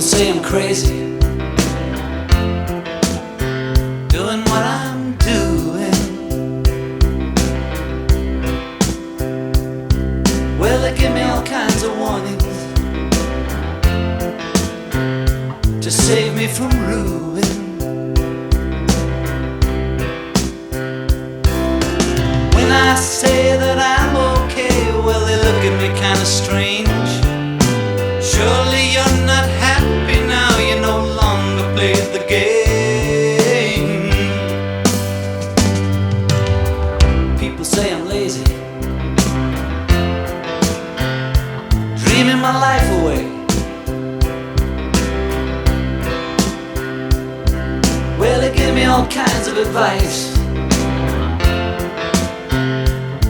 say I'm crazy. Doing what I'm doing. Well, they give me all kinds of warnings to save me from ruin. Dreaming my life away. Well, they give me all kinds of advice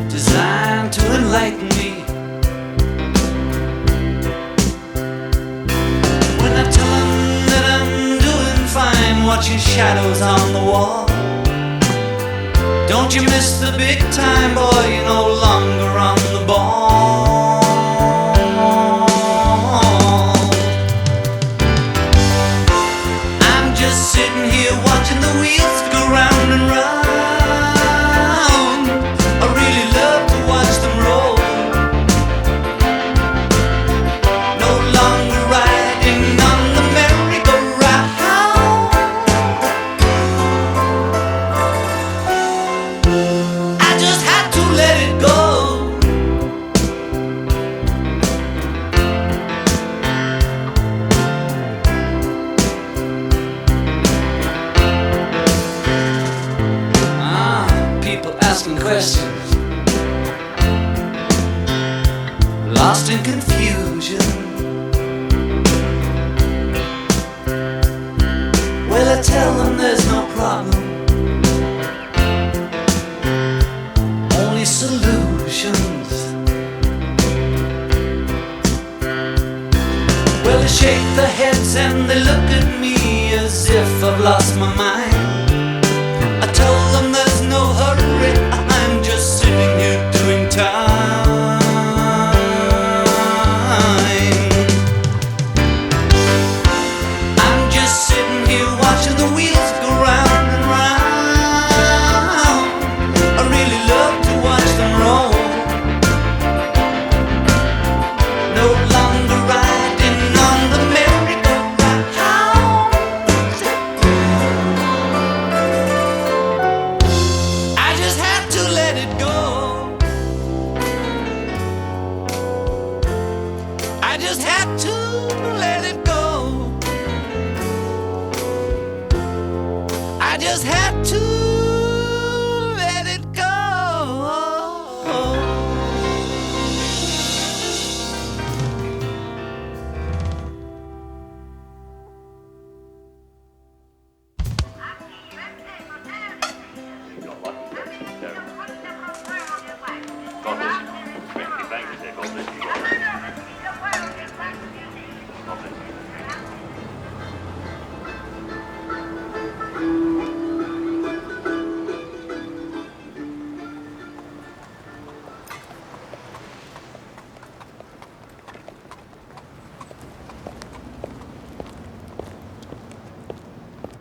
designed to enlighten me. When I tell them that I'm doing fine, watching shadows on the wall. Don't you miss the big time, boy? You're no longer on the ball. Sitting here watching the wheels go round and round. Asking questions. Lost in confusion. Well, I tell them there's no problem. Only solutions. Well, they shake their heads and they look at me as if I've lost my mind. Just had to let it go. I just had to